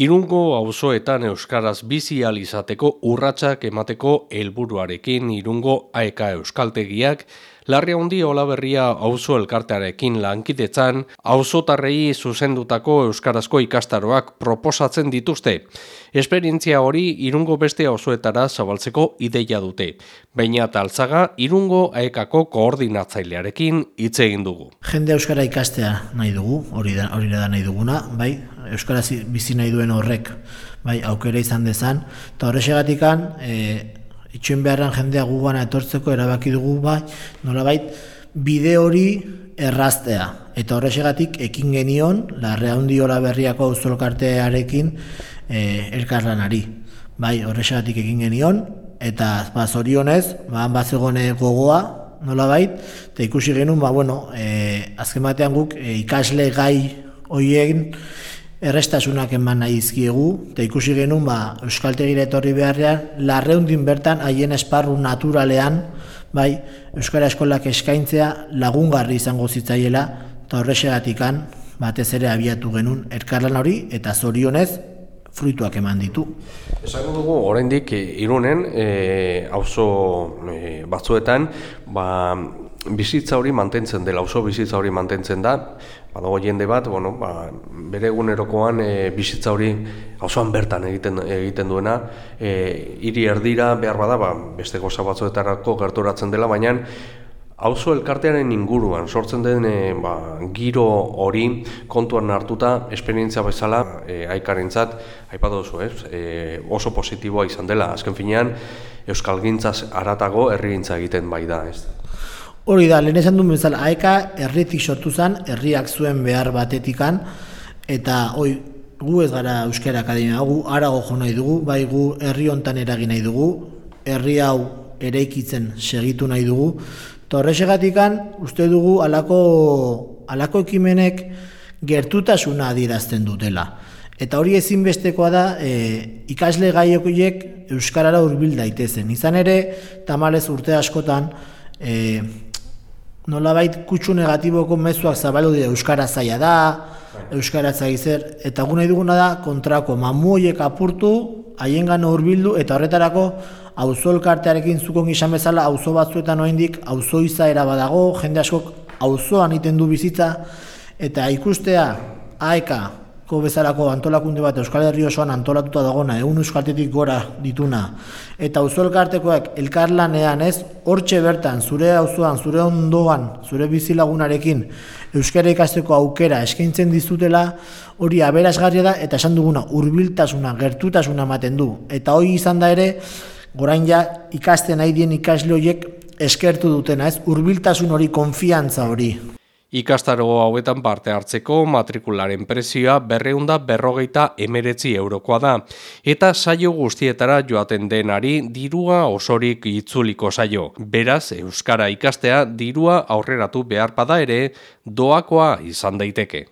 Irungo auzoetan euskaraz bizi izateko urratsak emateko helburuarekin Irungo aeka euskaltegiak Larria hundi olaberria auzo elkartearekin lankidetzan, auzotarrei zuzendutako euskarazko ikastaroak proposatzen dituzte. Esperientzia hori irungo beste auzoetara zabaltzeko ideia dute. Baina taltzaga irungo aekako koordinatzailearekin hitz egin dugu. Jende euskara ikastea nahi dugu, hori da, hori da nahi duguna, bai, euskaraz bizi nahi duen horrek, bai, aukera izan dezan, eta horrexegatikan, e, itxuen beharren jendea gugana etortzeko erabaki dugu bai, nolabait bide hori erraztea. Eta horrexegatik ekin genion, larre handi hola berriako auzolkartearekin e, elkarlanari. Bai, horrexegatik ekin genion, eta ba, zorionez, ba, bazegone gogoa, nola bait, eta ikusi genuen, ba, bueno, e, azken batean guk e, ikasle gai hoien errestasunak eman nahi izkiegu, eta ikusi genuen ba, Euskaltegira etorri beharrean, larreundin bertan haien esparru naturalean, bai, Euskara Eskolak eskaintzea lagungarri izango zitzaiela, eta horrexegatikan batez ere abiatu genuen erkarlan hori, eta zorionez, fruituak eman ditu. Esango dugu, oraindik irunen, e, auzo e, batzuetan, ba, bizitza hori mantentzen dela, oso bizitza hori mantentzen da, badago jende bat, bueno, ba, bere egunerokoan e, bizitza hori osoan bertan egiten egiten duena, e, hiri erdira behar bada, ba, beste goza batzuetarako gerturatzen dela, baina auzo elkartearen inguruan sortzen den e, ba, giro hori kontuan hartuta esperientzia bezala e, aikarentzat aipatu duzu, ez? E, oso positiboa izan dela. Azken finean euskalgintzaz aratago herrigintza egiten bai da, ez? Hori da, lehen esan duen bezala, aeka herritik sortu zen, herriak zuen behar batetikan, eta hoi, gu ez gara Euskara Akademia, gu arago jo nahi dugu, bai gu herri hontan eragin nahi dugu, herri hau eraikitzen segitu nahi dugu, eta horrexegatikan uste dugu alako, alako ekimenek gertutasuna adierazten dutela. Eta hori ezinbestekoa da e, ikasle gaiokoiek Euskarara hurbil daitezen. Izan ere, tamalez urte askotan, e, nolabait kutsu negatiboko mezuak zabaldu dira. Euskara zaila da, bai. euskara zer, eta gune duguna da kontrako mamuoiek apurtu, haiengan hurbildu eta horretarako auzo elkartearekin zukon izan bezala auzo batzuetan oraindik auzo izaera badago, jende askok auzoan egiten du bizitza. Eta ikustea aeka ko bezalako antolakunde bat Euskal Herri osoan antolatuta dagona, egun euskaltetik gora dituna, eta auzo elkartekoak elkarlanean ez, hortxe bertan, zure auzoan, zure ondoan, zure bizilagunarekin, Euskara ikasteko aukera eskaintzen dizutela, hori aberasgarria da, eta esan duguna, hurbiltasuna, gertutasuna ematen du. Eta hori izan da ere, gorain ja ikasten nahi dien ikasle horiek eskertu dutena, ez? Hurbiltasun hori, konfiantza hori. Ikastaro hauetan parte hartzeko matrikularen prezioa berreunda berrogeita emeretzi eurokoa da. Eta saio guztietara joaten denari dirua osorik itzuliko saio. Beraz, Euskara ikastea dirua aurreratu behar pada ere doakoa izan daiteke.